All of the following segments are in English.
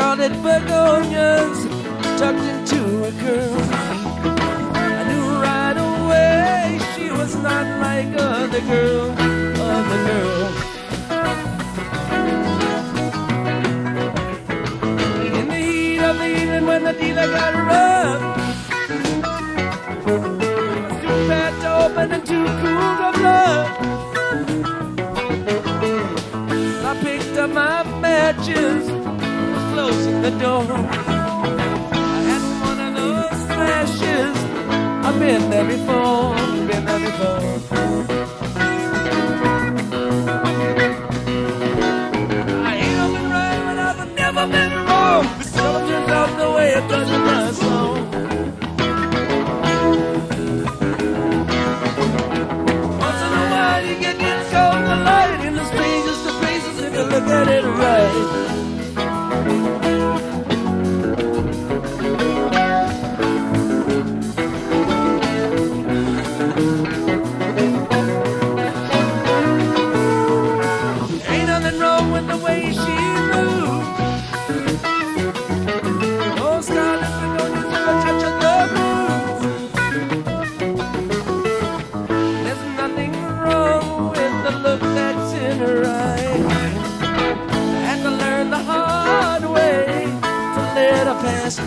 scarlet begonias tucked into her curl. I knew right away she was not like other girl, other girl. In the heat of the evening when the dealer got rough, was too bad to open and too cool to bluff. I picked up my matches, the door. I had one of those flashes. I've been there before,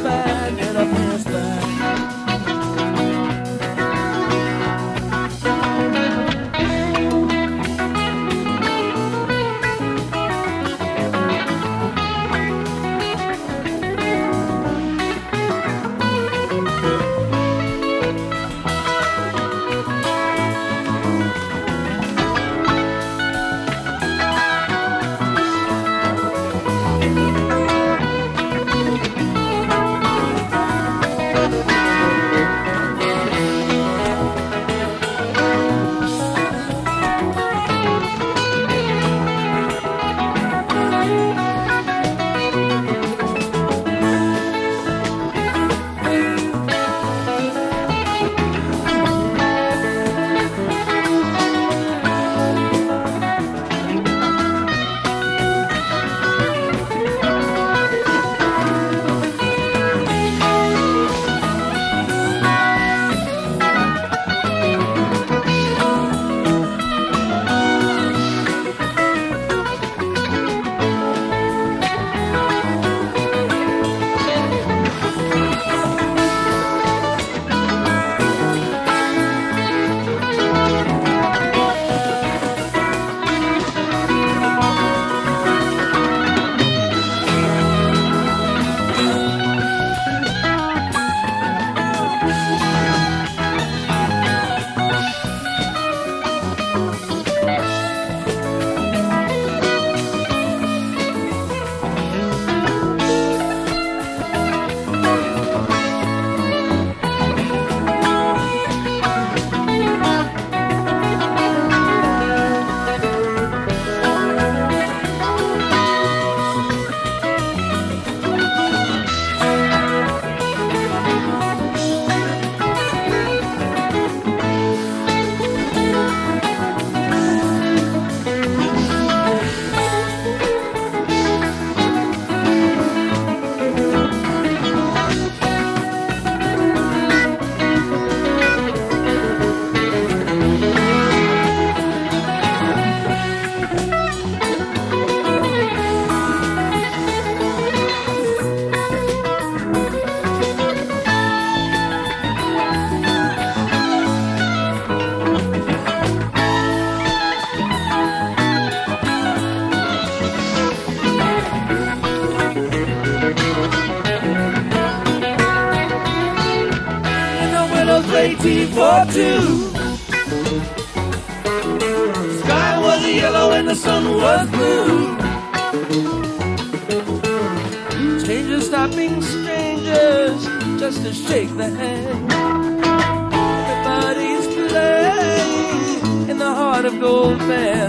her pass a let her waiting for two. Sky was yellow and the sun was blue. Strangers stopping strangers just to shake the hand. Everybody's playing in the heart of gold band.